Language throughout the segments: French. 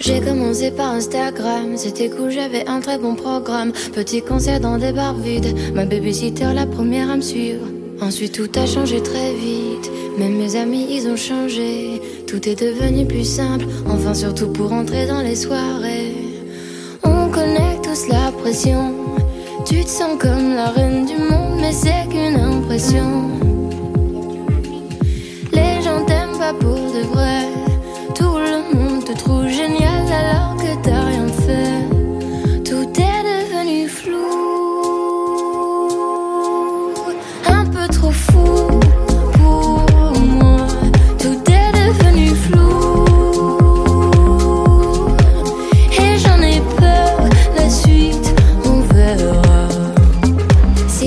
J'ai commencé par Instagram, c'était cool, j'avais un très bon programme. Petit concert dans des bars vides, ma babysitter la première à me suivre. Ensuite tout a changé très vite, même mes amis ils ont changé. Tout est devenu plus simple, enfin surtout pour entrer dans les soirées. On connaît tous la pression, tu te sens comme la reine du monde, mais c'est qu'une impression.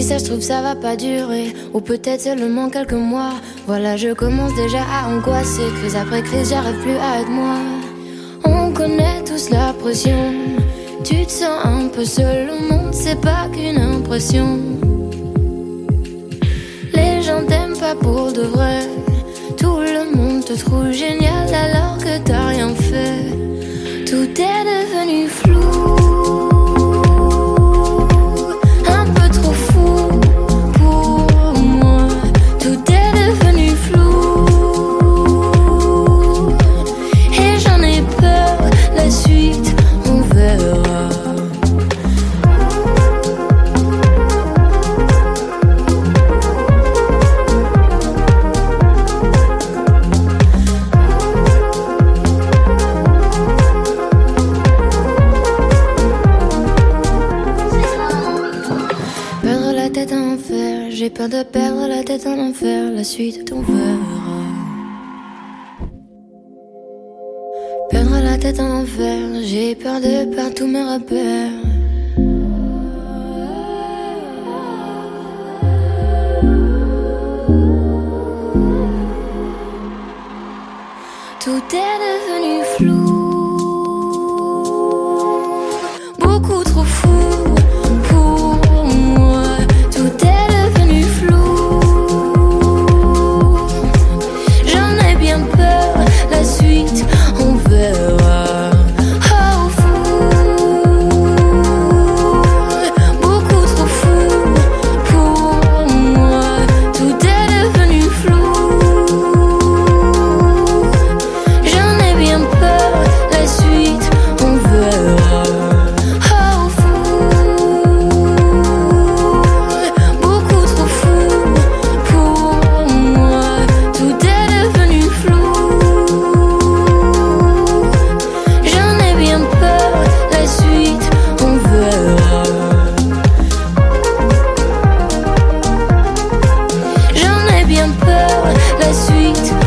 Ça se trouve, ça va pas durer, ou peut-être seulement quelques mois. Voilà, je commence déjà à angoisser. Crise après crise, j'arrive plus à être moi. On connaît tous la pression. Tu te sens un peu seul au monde, c'est pas qu'une impression. Pour de vrai. Tout le monde te trouve génial alors que t'as rien peur de perdre la tête en enfer, la suite on verra. Perdre la tête en enfer, j'ai peur de perdre tous mes repères. night